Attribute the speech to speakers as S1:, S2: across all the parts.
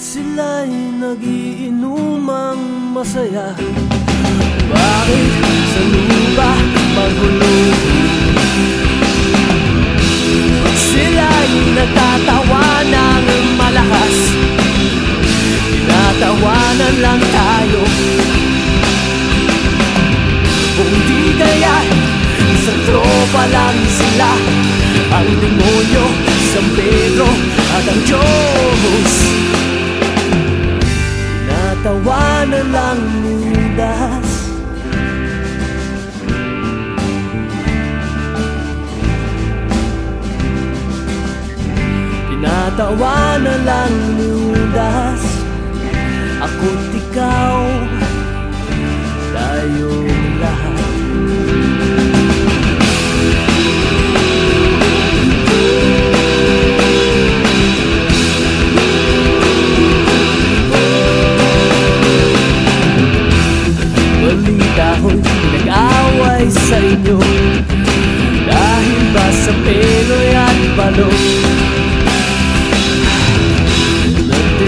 S1: sila'y nagiinumang masaya? Bakit sa lupa magulo? Pag sila'y nagtatawa ng malakas? Tinatawanan lang tayo. Kung di kaya sa tropa lang sila. Ang demonyo, San Pedro at ang Diyos Tinatawanan lang Judas Tinatawanan lang Judas Ako't ikaw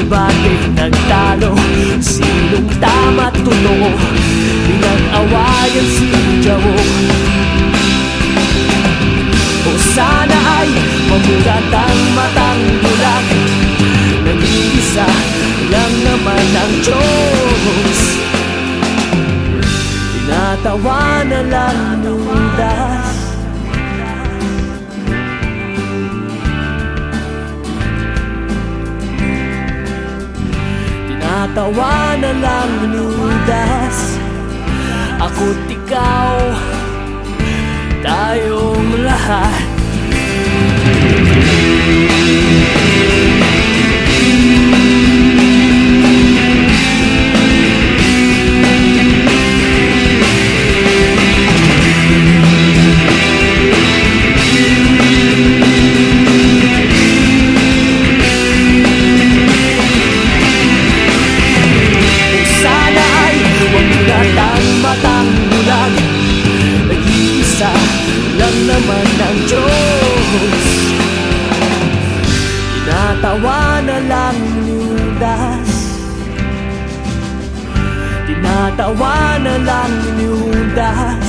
S1: Nagdebate, nagtalo. Sinong tama at totoo Pinag-awayan si Jawo. O sana ay mamulat ang matang bulag Nag-iisa lang naman ang Diyos. Tinatawanan lang Judas Tinatawanan lang Judas Ako't ikaw Tayong lahat naman ang Diyos. Tinatawanan lang Judas. Tinatawanan lang Judas.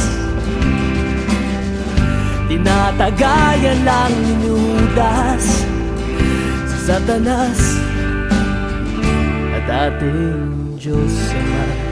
S1: Tinatagayan lang Judas. Si Satanas at ating Diyos Ama